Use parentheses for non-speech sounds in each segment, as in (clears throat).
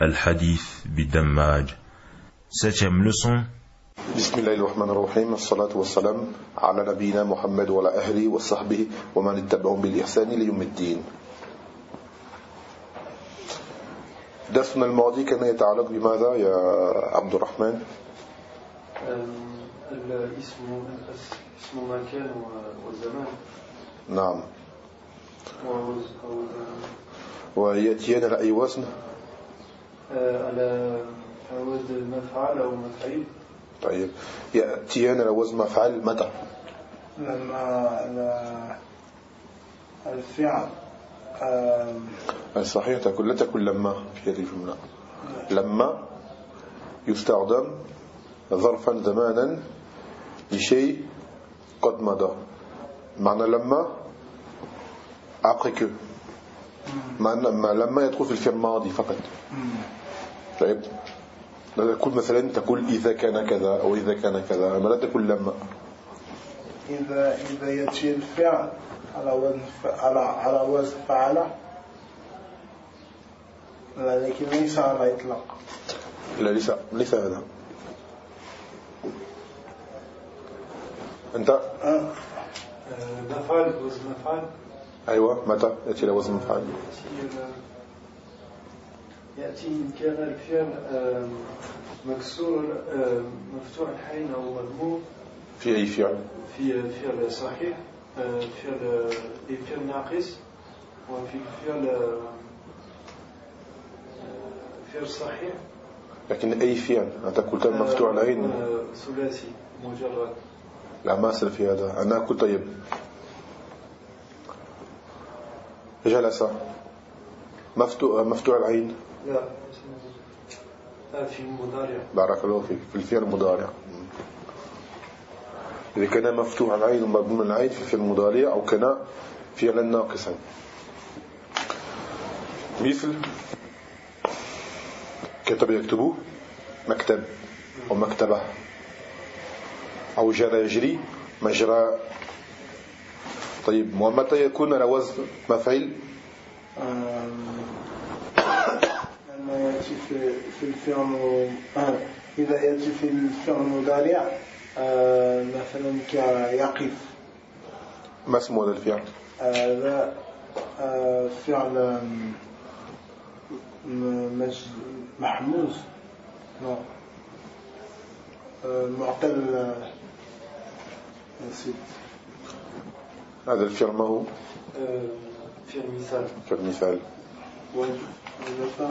Al-Hadith Bidammaj. Septième leçon. بسم الله الرحمن الرحيم الصلاة والسلام على نبينا محمد وعلى أهله وصحبه ومن اتبعهم بالإحسان ليوم الدين درسنا الماضي كان يتعلق بماذا يا عبد الرحمن الاسم اسم مكان والزمان نعم ويأتينا على أي وزن على وزن مفعل أو مفعيل. طيب. يأتينا على وزن مفعل متى لما الفعل. صحيح تكون لا تكون لما في هذه الجملة. لما يستخدم ظرفا زمانا لشيء قد مضى. معنى لما après que معنى لما يدخل في الفعل الماضي فقط. طيب لا تقول مثلا تقول إذا كان كذا أو إذا كان كذا أما لا تقول لما إذا إذا يأتي الفعل على وزن على على وزن فعل لكن ليس على إطلاق. لا ليس ليس هذا. أنت؟ مفعل وزن مفعل أيوة متى؟ يأتي وزن مفعل يأتي إن كان الفعل مكسور مفتوح الحين أو مضموم في أي فعل؟ في فعل صحيح فعل فعل ناقص. وفي فعل فعل صحيح. لكن أي فعل؟ أنت قلت مفتوح العين ثلاثي مجرد. لا ما أسأل في هذا. أنا أقول طيب. جلس مفتوح مفتوح العين. لا في المضارع بارك الله فيك في الفعل المضارع إذا كان مفتوح العين ومضمون العين في الفعل المضارع أو كان فعلا ناقصا. مثل كتب يكتبه مكتب أو مكتبة أو جرى يجري مجرى. طيب ومتى يكون على وزن مفعيل لما يأتي في في الفعل إذا يأتي في الفعل المضارع مثلا كيقف ما اسمه هذا الفعل؟ هذا فعل مج- محموز. نعم. معتل نسيت. هذا الفعل ما هو؟ فعل مثال. كالمثال وجفة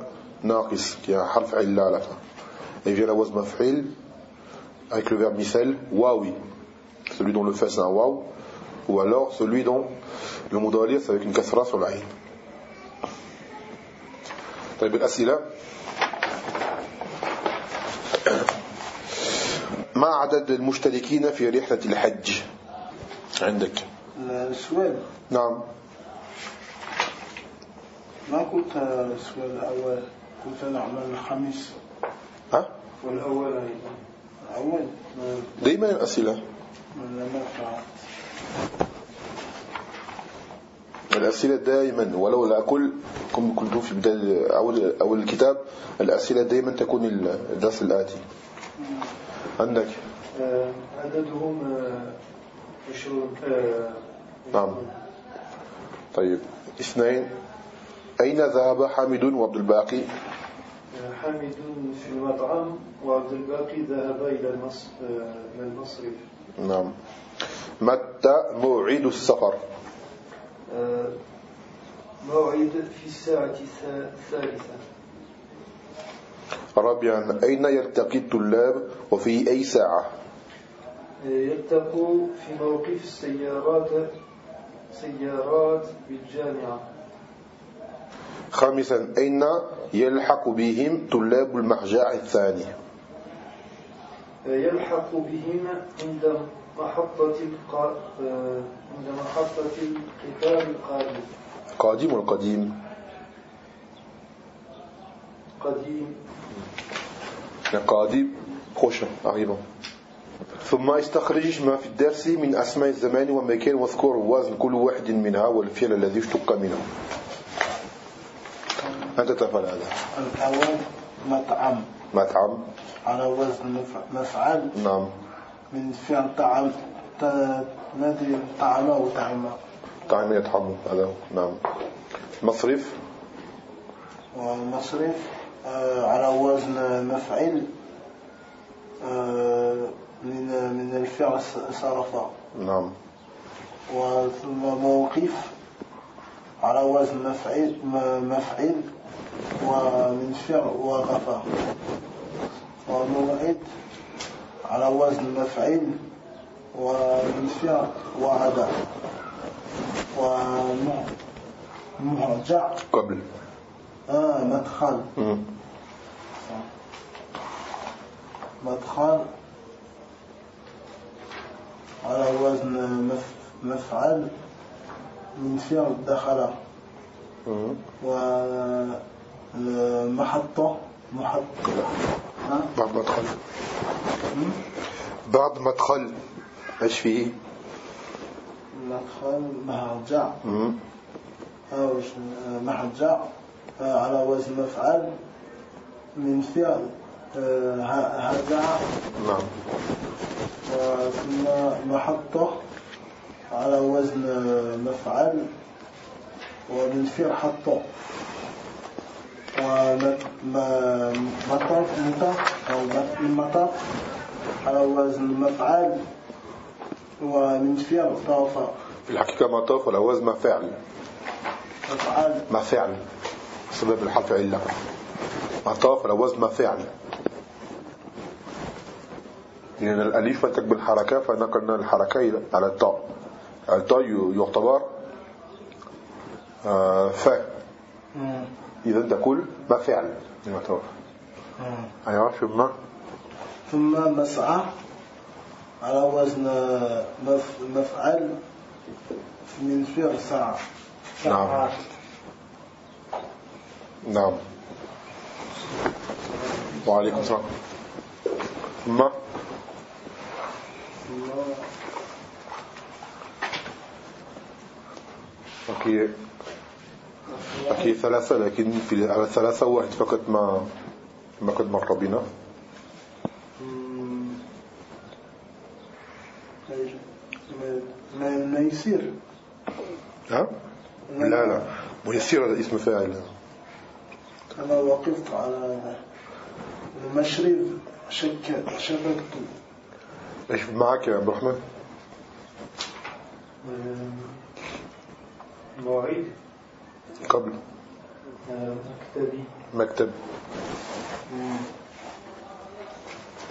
ناقص كي حرف علة على فا اي فيرا وزن مفعيل avec le verbe مثال واوي celui dont le fait c'est un واو ou alors celui dont le مضالية c'est avec une كثرة sur العين طيب الأسئلة. ما عدد المشتركين في رحلة الحج؟ عندك. السؤال. نعم. ما قلت السؤال الأول؟ قلت نعمل الخميس. ها؟ والأول أيضا. الأول؟ دايما الأسئلة. الأسئلة دائما ولو لا أقول كم قلت في بداية أول, أول الكتاب الأسئلة دائما تكون الدرس الآتي. عندك؟ عددهم عشرون. نعم. طيب. اثنين. أين ذهب حامد وعبد الباقي؟ حامد في المطعم وعبد الباقي ذهب إلى آه، المصرف. نعم. متى موعد السفر؟ آه، موعد في الساعة الثا- الثالثة. رابعا أين يلتقي الطلاب وفي أي ساعة؟ آه، يلتقوا في موقف السيارات سيارات بالجامعة. خامسا أين يلحق بهم طلاب المرجع الثاني؟ يلحق بهم عند محطة. آه، عند محطة القطار القادم. قادم والقديم قديم. قادم. prochain arrivant ثم استخرج ما في الدرس من أسماء الزمان والمكان واذكر وزن كل واحد منها والفعل الذي اشتق منه. أنت تفعل هذا؟ الأول مطعم. مطعم. على وزن مف- مفعل. نعم. من فعل طعم نادي طعم وطعم طعم يطعم هذا. نعم. مصرف؟ ومصرف آه، على وزن مفعل آه، من من الفعل صرف. نعم. وثم موقف على وزن مفعل مفعل. ومن فعل وقف وموعد على وزن مفعل ومن فعل وعد ومهجع قبل. آه مدخل. مدخل على وزن مف- مفعل. من فعل دخل. ومحطة محطة؟ بعد مدخل. بعد مدخل. إيش فيه؟ مدخل مهرجع. أو مهرجع آه، على وزن مفعل من فعل آه، هرجع نعم. ثم محطة على وزن مفعل. ومن فعل حطة ومطر مطر أو مطر على وزن مفعل ومن فعل طاف. في الحقيقة مطاف ولا وزن ما فعل. مفعل. ما فعل. سبب الحرف علة. مطاف ولا وزن ما فعل. لأن الأليف تكبر الحركة فنقلنا الحركة على الطاء. الطاء يعتبر آه، مم. إذا تقول ما فعل. مم. أيوة ثم؟ ثم مسعى على وزن مف مفعل من فعل ساعة نعم. نعم. وعليكم السلام. ثم أوكي. أوكي ثلاثة لكن في على الثلاثة واحد فقط ما ما قد مر بنا. ما ما يصير ها؟ لا لا ميسير هذا اسم فاعل أنا وقفت على المشرب شك شبكت إيش معك يا عبد الرحمن؟ آه، موعد قبل. مكتبي. مكتب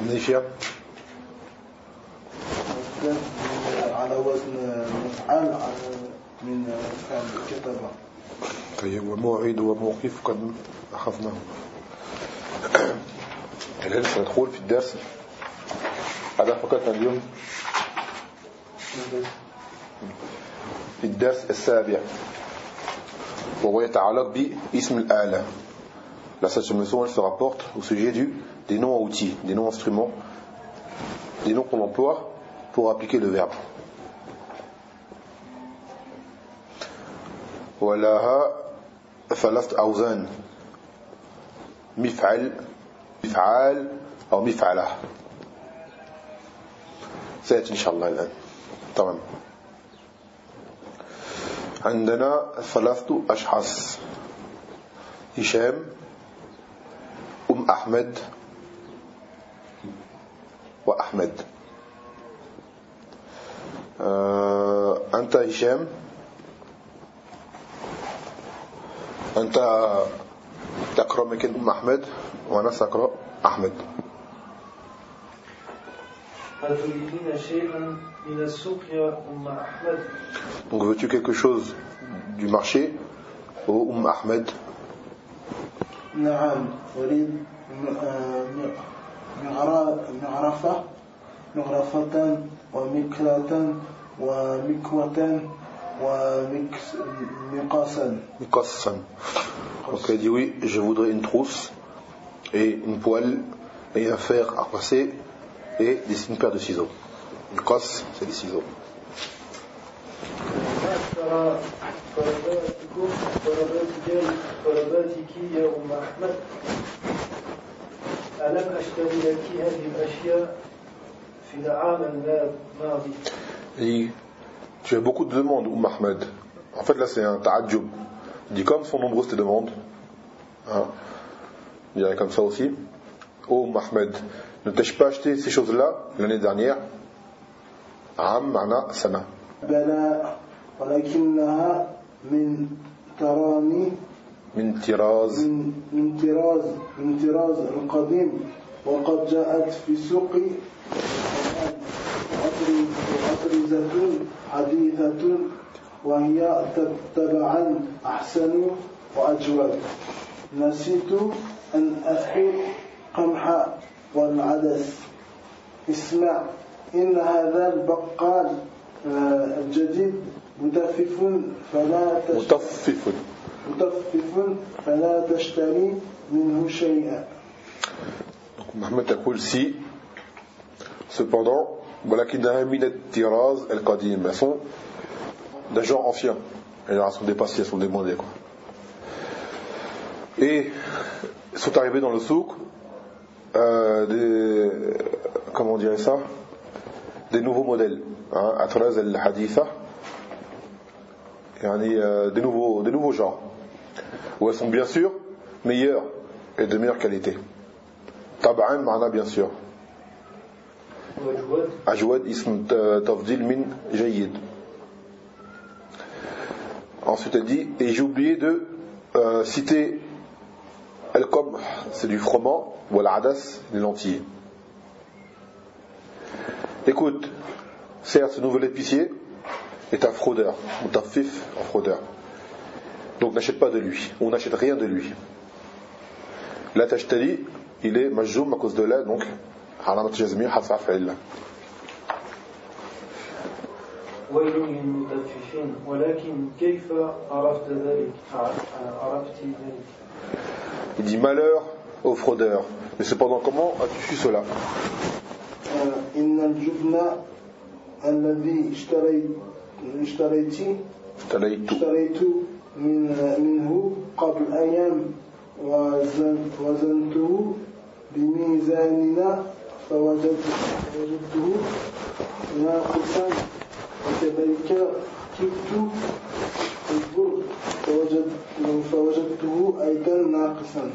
نيشيا مكتب على وزن مفعل من فعل كتبة طيب وموعد وموقف قد أخذناه. (clears throat) الآن سندخل في الدرس. هذا فقط اليوم. في الدرس السابع. وهو يتعلق باسم الآلة La septième leçon, elle se rapporte au sujet du, des noms à outils, des noms instruments, des noms qu'on emploie pour appliquer le verbe. ولها ثلاث أوزان مفعل مفعال أو مفعلة سيأتي إن شاء الله الآن تمام عندنا ثلاثة أشخاص. هشام أم أحمد وأحمد. آه، أنت هشام؟ أنت تقرأ مكان أم أحمد وأنا سأقرأ أحمد. Donc veux-tu quelque chose du marché au Umm Ahmed نعم أريد م- آه، م- مغرا- مغرفة مغرفة ومكرة ومكوة ومقاسا Qassan. Donc elle dit oui, je voudrais une trousse et une poêle et un fer à passer et dessine une paire de ciseaux. Une cosse, c'est des ciseaux. Et tu as beaucoup de demandes, Oum Ahmed. En fait, là, c'est un ta'adjub. Il dit comme sont nombreuses tes demandes. Hein. Il y comme ça aussi. Oum Ahmed, ne t'ai-je pas acheté ces choses-là l'année dernière Am, mana, sana. بلى ولكنها من تراني Min tiraz. من من طراز من طراز القديم وقد جاءت في سوق أطرزة حديثة وهي تبعا أحسن وأجود نسيت أن أحيل قمح والعدس اسمع إن هذا البقال آه، الجديد متفف فلا تشتري Mutaffifun. مطفف فلا تشتري منه شيئا Donc Mohamed Takoul si, cependant, ولكنها من الطراز القديم. Elles sont d'un genre ancien. Elles sont dépassées, elles sont demandées. Quoi. Et sont arrivés dans le souk euh, des, comment on dirait ça Des nouveaux modèles. Hein, Atraz al-Haditha. Yani, euh, des, nouveaux, des nouveaux genres. Où elles sont bien sûr meilleures et de meilleure qualité. طبعا معنا bien sûr وجود أجود اسم تفضيل من جيد ensuite elle dit et j'ai oublié de euh, citer Al-Qamh, c'est du froment, ou Al-Adas, les lentilles. Écoute, certes, ce nouvel épicier est un fraudeur, ou un fif en fraudeur. Donc n'achète pas de lui, on n'achète rien de lui. La Tashtali, il est majoum à cause de là, donc, haram jazmi, hasaf ويل للمطففين ولكن كيف عرفت ذلك؟ عرفت ذلك. Il dit malheur aux fraudeurs. Mais cependant, comment as-tu su cela? آه، إن الجبن الذي اشتريت اشتريت. تليت اشتريت من منه قبل أيام وزن وزنته بميزاننا فوجدت فوجدته ناقصا. وكذلك كدت البر فوجد فوجدته أيضا ناقصا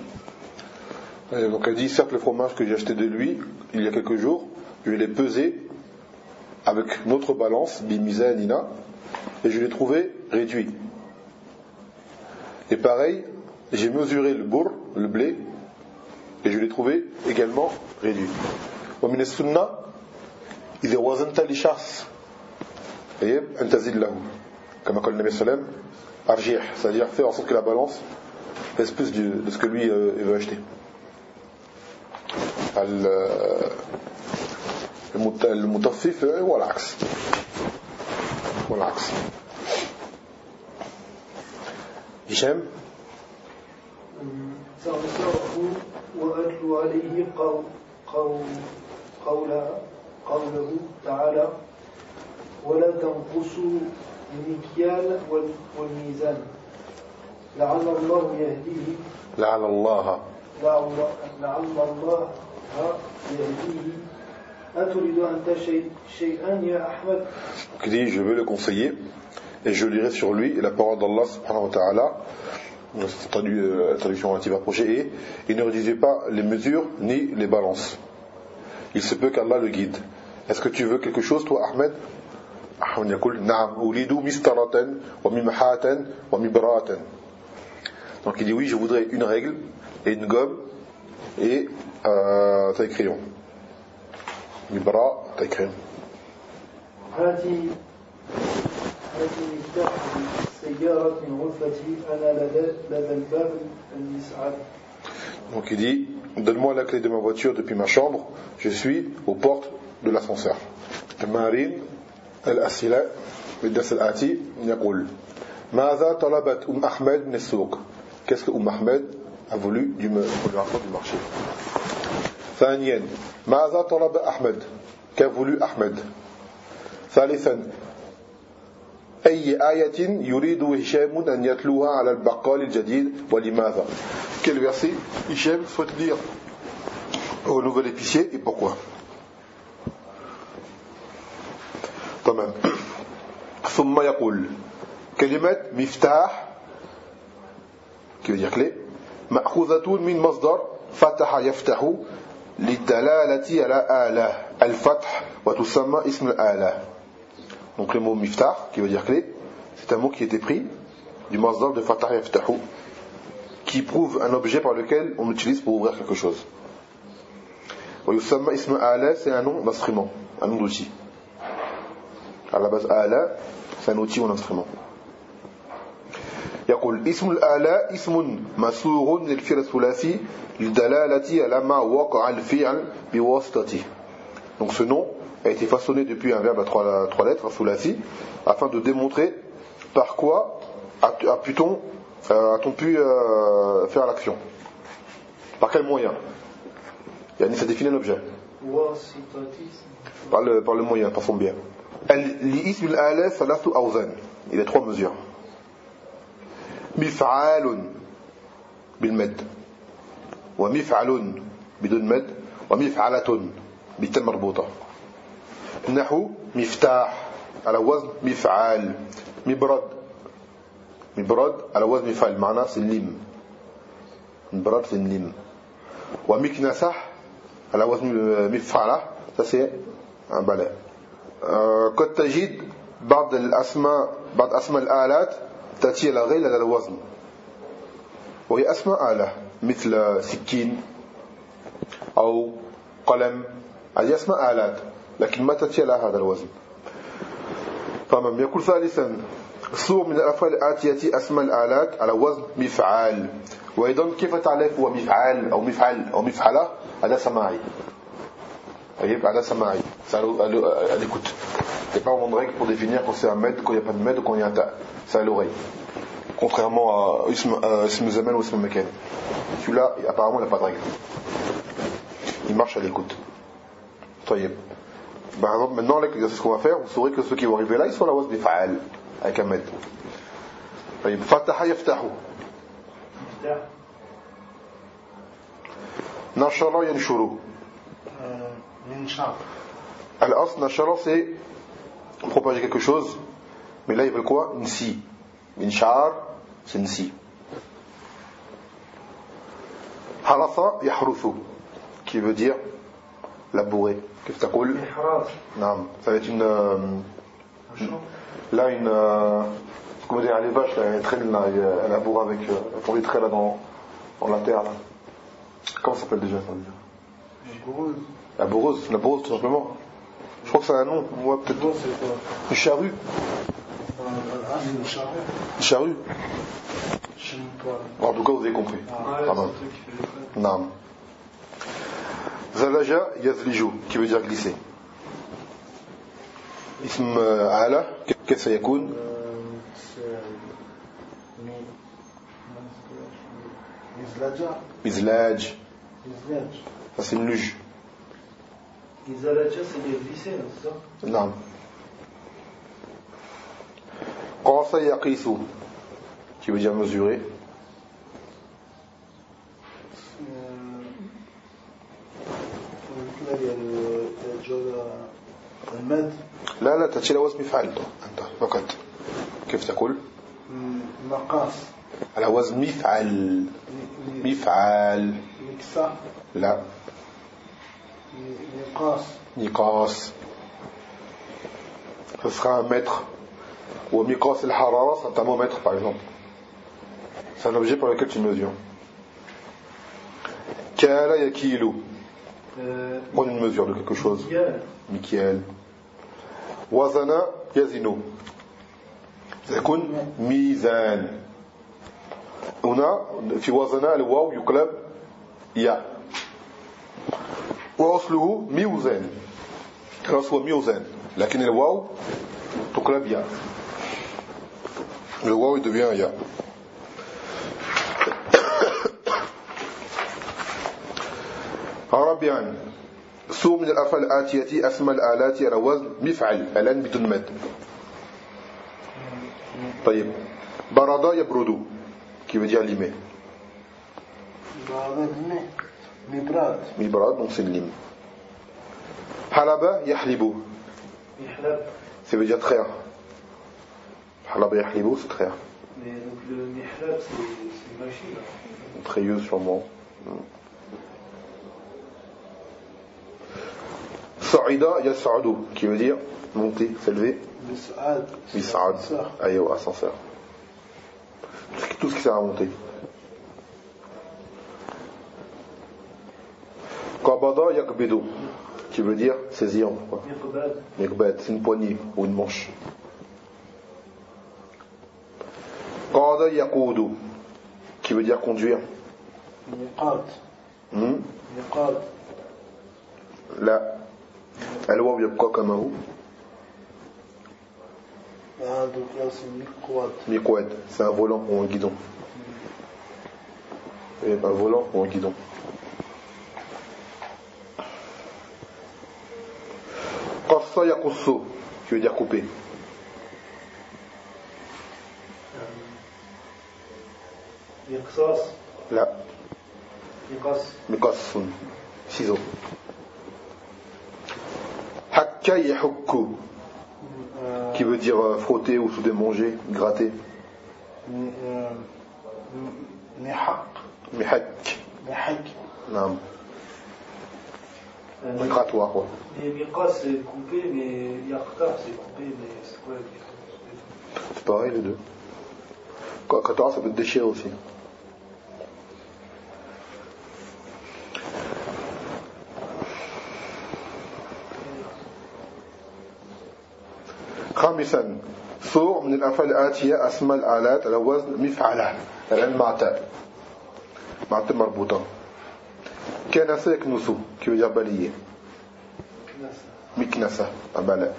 Et donc elle dit, certes le fromage que j'ai acheté de lui, il y a quelques jours, je l'ai pesé avec notre balance, bimisa et nina, et je l'ai trouvé réduit. Et pareil, j'ai mesuré le bourg, le blé, et je l'ai trouvé également réduit. ومن السنة إذا وزنت لشخص طيب أن تزيد له كما قال النبي صلى الله عليه وسلم أرجح c'est-à-dire faire en sorte que la balance pèse plus du- de ce que lui euh, il veut acheter ال- المت- المطفف هو العكس هو العكس هشام سأنصره وأتلو عليه قول قول قول قوله تعالى ولا تنقصوا المكيال وال- والميزان لعل الله يهديه لعل الله لعل لعل الله يهديه أتريد أنت شيء شيئا يا أحمد qui dit je veux le conseiller et je lirai sur lui la parole d'Allah subhanahu wa ta'ala c'est traduit, euh, la traduction relative approchée, et il ne réduisait pas les mesures ni les balances. Il se peut qu'Allah le guide. Est-ce que tu veux quelque chose, toi, Ahmed أحمد يقول نعم أريد مسطرة وممحاة ومبراة Donc il dit oui, je voudrais une règle et une gomme et euh, taille crayon. Mibra, taille crayon. هذه هذه مفتاح السيارة من غرفتي أنا لدى لدى الباب المسعد Donc il dit Donne-moi la clé de ma voiture depuis ma chambre, je suis aux portes de l'ascenseur. تمارين الأسئلة في الدرس الآتي نقول ماذا طلبت أم أحمد من السوق؟ كيسك أم أحمد أفولي دم ثانيا ماذا طلب أحمد؟ كفولي أحمد؟ ثالثا أي آية يريد هشام أن يتلوها على البقال الجديد ولماذا؟ كل هشام souhaite lire au nouvel épicier et pourquoi? تمام ثم يقول كلمة مفتاح qui veut dire clé مأخوذة من مصدر فتح يفتح للدلالة على آلة الفتح وتسمى اسم الآلة donc le mot miftah qui veut dire clé c'est un mot qui a été pris du masdar de fatah yaftahu qui prouve un objet par lequel on l'utilise pour ouvrir quelque chose ويسمى اسم آلة c'est un nom d'instrument un nom d'outil à la base آلة c'est un outil ou un instrument يقول اسم الآلة اسم مسوغ للفعل الثلاثي للدلالة على ما وقع الفعل بواسطته donc ce nom a été façonné depuis un verbe à trois, trois lettres, un thulathi, afin de démontrer par quoi a- a pu-t-on euh, a-t-on pu euh, faire l'action Par quel moyen Yani, ça définit un objet. واسطتي Par le, par le moyen, par son bien. الاسم الآلة ثلاث أوزان. Il y. مفعال بالمد ومفعل بدون مد ومفعلة بالتاء مربوطة نحو مفتاح على وزن مفعال مبرد مبرد على وزن مفعل c'est lim مبرد lim ومكنسح على وزن مفعلة ça c'est un قد تجد بعض الأسماء بعض أسماء الآلات تأتي على غير هذا الوزن. وهي أسماء آلة مثل سكين أو قلم هذه أسماء آلات لكن ما تأتي على هذا الوزن. تمام يقول ثالثا صور من الأفعال الآتية أسماء الآلات على وزن مفعال وأيضا كيف تعرف هو مفعال أو مفعل أو مفعلة؟ هذا سماعي. Voyez, là, ça m'arrive. Ça euh, à l'écoute. Il n'y a pas vraiment de règle pour définir quand c'est un maître, quand il n'y a pas de maître, quand il y a un tas. C'est à l'oreille. Contrairement à Ism euh, ou Ism Meken. Celui-là, apparemment, il n'a pas de règle. Il marche à l'écoute. Soyez. Par exemple, maintenant, ce qu'on va faire, vous saurez que ceux qui vont arriver là, ils sont à la des fa'al, avec un maître. Fataha yaftahu. Nashara yanshuru. Al-Asl, Nashara, c'est propager quelque chose, mais là ils veulent quoi? Nsi. Inshar, c'est Nsi. Haratha yahruthu, qui veut dire labourer. Qu'est-ce que Non, ça va être une. Euh, là, une. Euh, comment dire, les vaches, là, elle traîne là, elle laboure avec. Euh, elle font traits là dans, dans la terre. Comment ça s'appelle déjà ça la borose, la borose tout simplement. Je crois que ça a un nom, moi peut-être. Une charrue. Une charrue. En tout cas, vous avez compris. Non. Zalaja yazlijou, qui veut dire glisser. Ism euh, ala, qu'est-ce que ça yakoun Izlaj. Ça c'est une luge. C'est c'est ça نعم قاس يقيس qui veut dire mesurer كده الجولة المد لا لا على وزن فعل أنت فقط كيف تقول مقاس على وزن مفعل مفعل مكسة لا نقاص ce sera un mètre ou el harara c'est un thermomètre par exemple c'est un objet pour lequel tu mesures yakilu Euh, prendre une mesure de quelque chose. مكيال وزن يزن سيكون ميزان هنا في وزن الواو يقلب يا وأصله ميوزان. هو ميوزان. لكن الواو تقلب يا الواو devient يا رابعا سوء من الأفعال الآتية أسمى الآلات على وزن مفعل ألآن بدون مد. طيب. برد يبرد. qui veut dire limer Mibrad. Mibrad, donc c'est une lime. Halaba yahlibu. Ça veut dire traire. Halaba yahlibu, c'est traire. Mais donc le mihlab, c'est une machine. Une treilleuse, sûrement. Hmm. Sa'ida yas'adu, qui veut dire monter, s'élever. Mis'ad. Mis'ad. Ayo, ascenseur. Tout ce qui sert à monter. قبض يقبض qui veut dire saisir quoi. Miqbad. يقبض c'est une poignée ou une manche قاد يقود qui veut dire conduire ميقات Hmm? ميقات لا الواو يبقى كما هو هذا كلاس ميقوات Miqwad, c'est un volant ou un guidon. Et un volant ou un guidon. Kassa Yakusso, qui veut dire couper. Euh, Là. Miqas. Miqas. Ciseaux. Hakka Yahukku, euh, qui veut dire euh, frotter ou souder, manger, gratter. Mihak. Mihak. Mihak. Non. Euh, grattoir. ouais. Mais Miqas, c'est coupé, mais Yaqtar, c'est coupé, mais c'est quoi la différence C'est pareil les deux. Quand ça peut te déchirer aussi. خامسا صور من الأفعال الآتية أسماء الآلات على وزن مفعلة الآن معتاد معتاد مربوطة كنسة يكنس qui veut dire balayer مكنسة un balai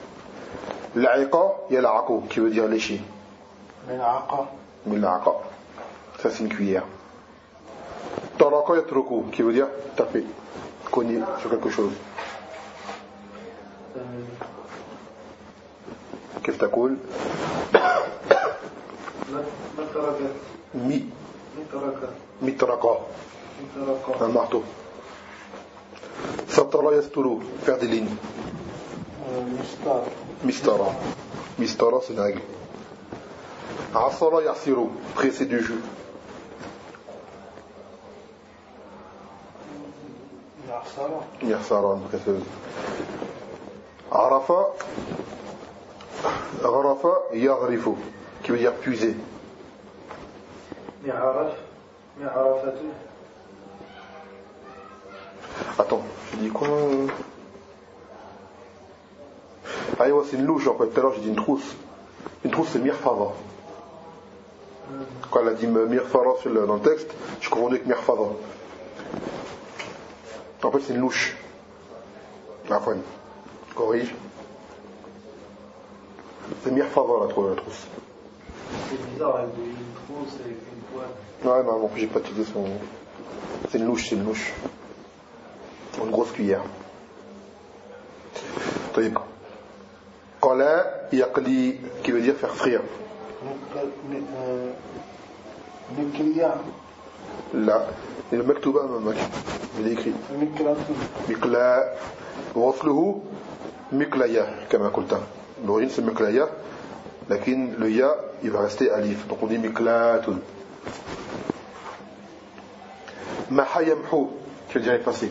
العقا يلعق qui veut dire lécher ملعقة Milaka. Ça, c'est une cuillère. Taraka yatruku, qui veut dire taper, cogner sur quelque chose. Euh, Qu'est-ce que Mi, ما ترك mitraka, ما ترك un marteau. Yasturu, faire des lignes. آه، مستار Mistara. Mistara, c'est une règle. Asara yasiru, presser du jus. une presseuse. Arafa, Gharafa, yaghrifu, qui veut dire puiser. معرف Attends, j'ai dit quoi euh Ah ouais, c'est une louche en fait. Tout à l'heure j'ai dit une trousse. Une trousse c'est mirfava. Quand elle a dit mirfara dans le texte, je confondais avec mirfava. En fait c'est une louche. La fois, corrige. C'est mirfava la, trou- la trousse. c'est bizarre avec une trousse avec une poêle Ouais, non, en plus j'ai pas utilisé son. C'est une louche, c'est une louche Une grosse cuillère. طيب قلا يقلي qui veut dire faire frire مك- م- آه، مكلية لا المكتوبة أمامك il est écrit مكلة مقلا وصله مقلية كما قلت l'origine c'est مقلية لكن le ya il va rester alif donc on dit مقلات Maha yamhu, tu veux dire effacer.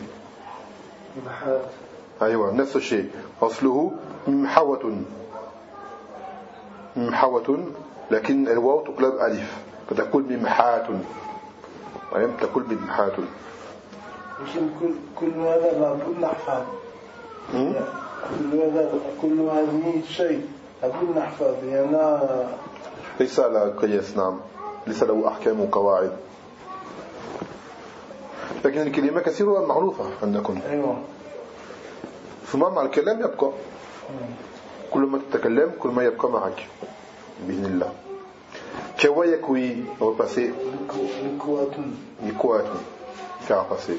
أيوة نفس الشيء. أصله ممحوة ممحوة لكن الواو تقلب ألف فتقول ممحات طيب تقول ممحات لكن كل كل هذا لابد نحفظ؟ كل هذا كل هذه شيء لابد نحفظ يعني ليس على قياس نعم. ليس له أحكام وقواعد. لكن الكلمة كثيرة معروفة عندكم. أيوة. ثم مع الكلام يبقى. كل ما تتكلم كل ما يبقى معك بإذن الله. كوا يكوي on va passer يكوات faire passer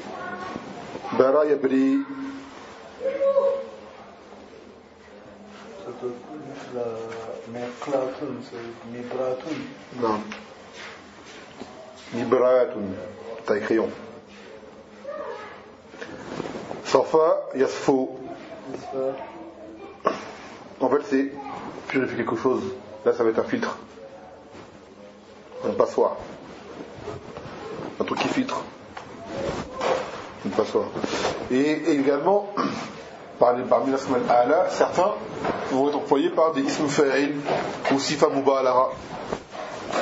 برا يبري مثل مقلاة مبرات نعم. مبرات taille crayon صفا يصفو En fait, c'est purifier quelque chose. Là, ça va être un filtre. Un passoire. Un truc qui filtre. Une passoire. Et, et également, (clears throat) par les- parmi la semaine ala, certains vont être employés par des ism fa'il ou sifa mubalara.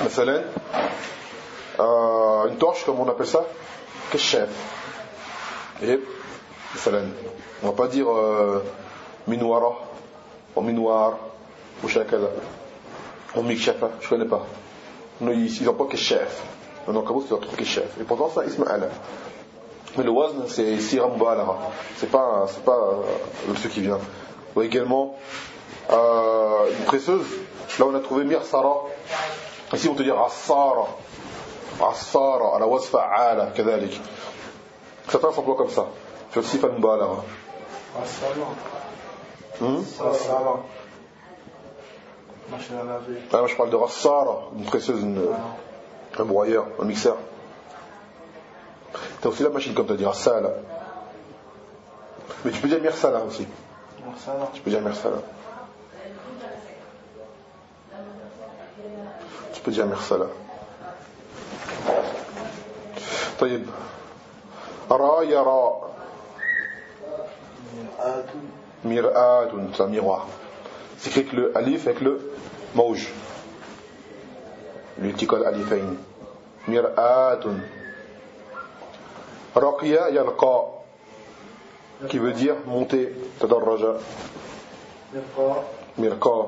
مثلا, euh, une torche, comme on appelle ça, keshef. Et, مثلا, on va pas dire euh, minwara ou minwar ou shakada ou mikshafa, je connais pas. Nous, ils n'ont pas keshef. Non, comme c'est autre keshef. Et pourtant, c'est un ism ala. Mais le wazn, c'est sira mubalara. C'est pas, c'est pas euh, ce qui vient. Ou également, euh, une presseuse. Là, on a trouvé mirsara. Ici, on te dire assara. Assara, à la waz fa'ala, كذلك. Certains s'emploient comme ça. Sur le sifa mubalara. Hmm? الصلاة ما شاء الله فيك Ah, moi, je parle de rassara, une presseuse, une- un broyeur, un mixeur. T'as aussi la machine comme tu as dit, rassala. Mais tu peux dire mirsala aussi. الصلاة Tu peux dire mirsala. Tu peux dire mirsala. طيب را يرى Mir'atun, c'est un miroir. C'est écrit avec le alif, avec le mauj. L'ulticol alifain. Mir'atun. Raqiya yalqa, qui veut dire monter, tadarraja. Mirqa. Mirqa.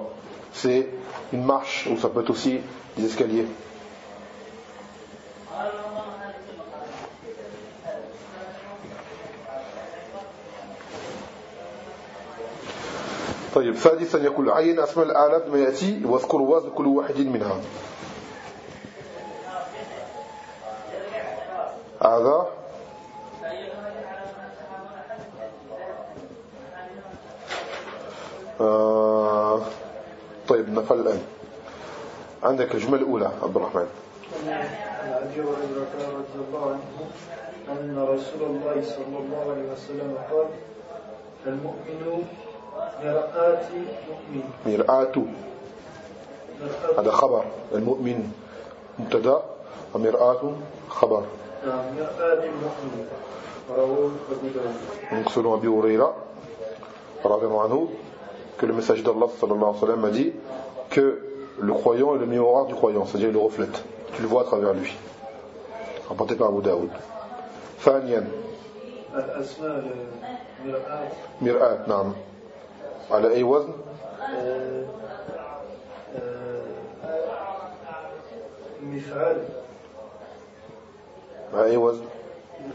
C'est une marche, ou ça peut être aussi des escaliers. طيب ثالثا يقول عين أسماء الآلات ما يأتي واذكر وزن كل واحد منها. هذا آه طيب نفعل الآن. عندك الجملة الأولى عبد الرحمن. أن رسول الله صلى الله عليه وسلم قال المؤمن مرآة مؤمن مرآة مرآة هذا خبر المؤمن مبتدا ومرآة خبر نعم، مرآة مؤمن رواه أبو داود Donc selon Abu Huraira, radhiyallahu anhu, que le message d'Allah sallallahu alayhi wa sallam a dit que le croyant est le miroir du croyant, c'est-à-dire il le reflète. Tu le vois à travers lui. Rapporté par Abu Daoud. ثانيا الأسماء مرآة مرآة نعم على أي وزن؟ مفعال على أي وزن؟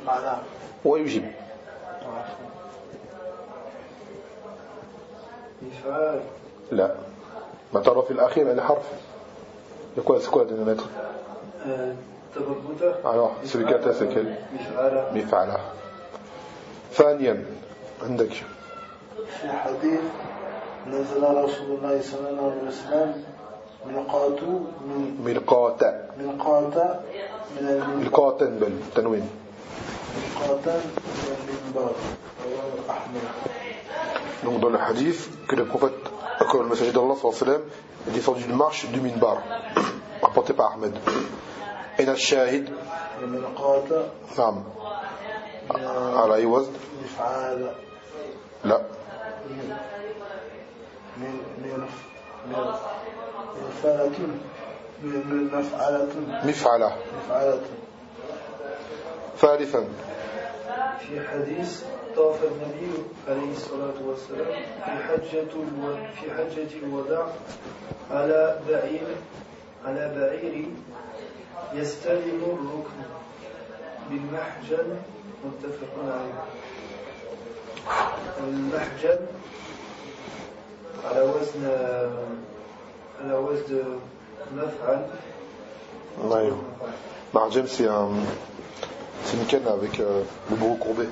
على ويجيب مفعال لا. ما ترى في الأخير على حرف. يقول آه، تبغته Alors, celui qui a c'est quel عندك في حديث نزل رسول الله صلى الله عليه وسلم ملقاة من مرقاة ملقاة من المنبر. مرقاة بل تنوين. ملقاة من المنبر. رواه أحمد. Donc dans le hadith, que le prophète, que le messager d'Allah sallam, est descendu d'une marche du minbar, (coughs) rapporté par Ahmed. الشاهد من قاتل نعم على أي وزن لا من من مفعلة من من مفعلة مفعلة. مفعلة. ثالثا. في حديث طاف النبي عليه الصلاة والسلام في حجة. في حجة الوداع على بعير على بعير يستلم الركن بالمحجن متفق عليه. المحجن على وزن على وزن مفعل أيوه Marjem, c'est un, c'est une canne avec euh, le bourreau courbé.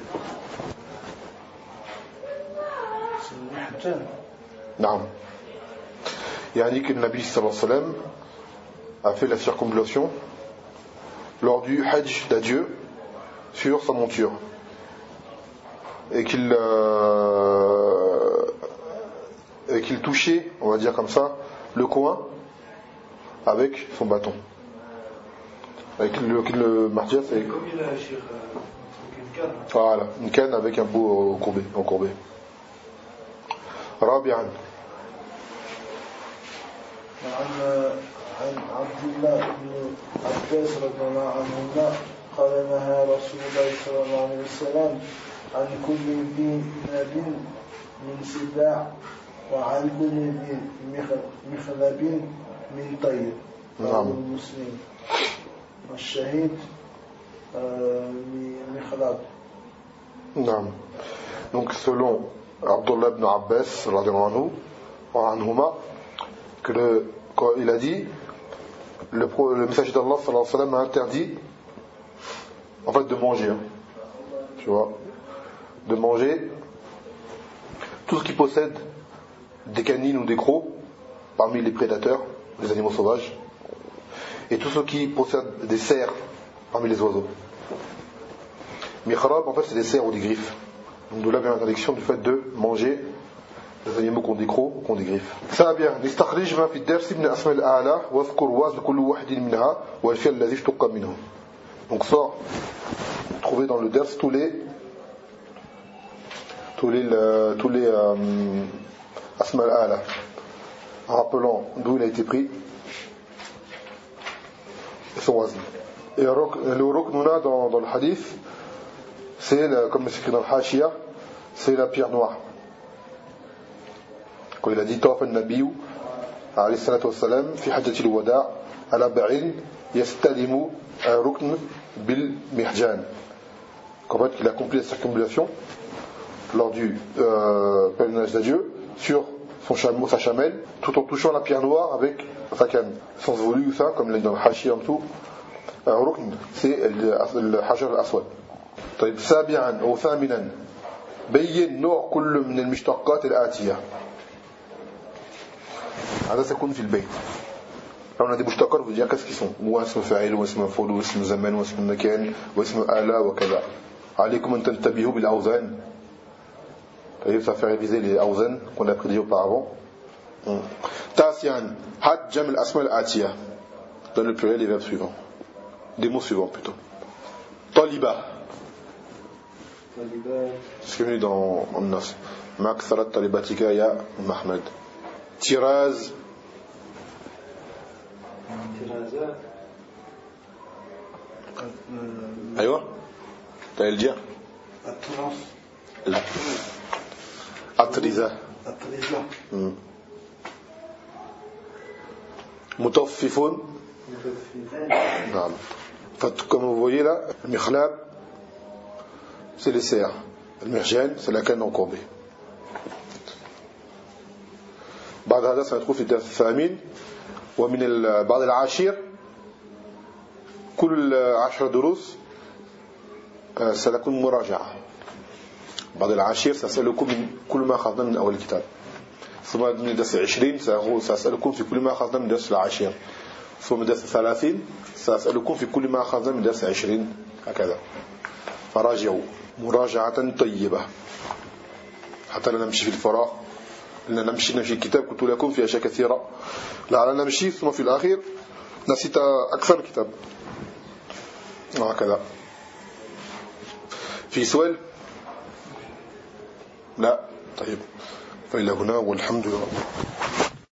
c'est المحجن Naam. Yani que le Nabi sallallahu alayhi wa sallam a fait la circumambulation lors du Hajj d'adieu sur sa monture. Et qu'il euh, et qu'il touchait, on va dire comme ça, le coin avec son bâton. Avec le, le martial, c'est comme il a Cheikh quelqu'un voilà, une canne avec un bout euh, courbé, encourbé. رابعا وعن عن عبد الله بن عباس رضي الله عنهما قال نهى رسول الله صلى الله عليه وسلم عن كل ذي ناب من سباع وعن كل ذي مخلب من طير. نعم. المسلم الشهيد آه، مخلب نعم. دونك سلون عبد الله بن عباس رضي الله عنه وعن هما le, quand il a dit, le, le messager d'Allah a interdit en fait, de manger. Tu vois? de manger tout ce qui possède des canines ou des crocs parmi les prédateurs les animaux sauvages et tout ce qui possède des cerfs parmi les oiseaux Mikhrab, en fait, c'est des cerfs ou des griffes. Donc de là vient l'interdiction du fait de manger les animaux qui ont des crocs ou qui ont des griffes. سابعا نستخرج ما في الدرس من أسماء الآلة واذكر وزن كل واحد منها والفعل الذي اشتق منه. Donc sort, trouver dans le ders tous les tous les le- tous les euh, asma al-ala en rappelant d'où il a été pris et son wazn. Et le ruk- le ruknuna dans, dans le hadith c'est comme c'est écrit dans le Hashia, c'est la pierre noire. Quand il a dit Tawaf al-Nabiyu, alayhi salatu wassalam, fi hajjati al-wada' ala ba'in yastalimu rukn bil mihjan. Qu'en fait, qu'il a accompli la circumambulation lors du euh, pèlerinage d'adieu sur son chameau, sa chamelle, tout en touchant la pierre noire avec sa canne. Sans volu ou ça, comme dans le Hashia en dessous, rukn, c'est le hajar al-aswad. طيب سابعا أو ثامنا بين نوع كل من المشتقات الآتية هذا سيكون في البيت لو أنا دي مشتقات vous dire qu'est-ce qu'ils sont ou اسم فاعل واسم مفعول واسم زمان واسم مكان واسم آلة وكذا عليكم أن تنتبهوا بالأوزان Et ça fait réviser les Hausen qu'on a prédit auparavant. Hmm. Tasian, had jam al-asma Atiya. Dans le pluriel, les verbes suivants. Des mots suivants plutôt. Taliba. Ce qui est venu dans Omnas. Maksarat talibatika ya Mahmed. Tiraz. Tirazat. Aïe, t'allais le dire La La متوففون أطرزة متففون نعم. فكما تقولون المخلاب سلساء المحجان سلكان نقومه بعد هذا سنتقول في الدرس الثامن. ومن بعد العاشر كل عشر دروس آه، سنكون مراجعة. بعد العاشر سأسألكم من كل ما أخذنا من أول الكتاب. ثم من الدرس العشرين سأسألكم في كل ما أخذنا من الدرس العاشر ثم من الدرس الثلاثين سأسألكم في كل ما أخذنا من الدرس العشرين هكذا. فراجعوا. مراجعة طيبة. حتى لا نمشي في الفراغ لأن نمشي نمشي الكتاب. قلت لكم في أشياء كثيرة. لعلنا نمشي. ثم في الأخير نسيت أكثر الكتاب. وهكذا. في سؤال لا طيب. فإلى هنا والحمد لله.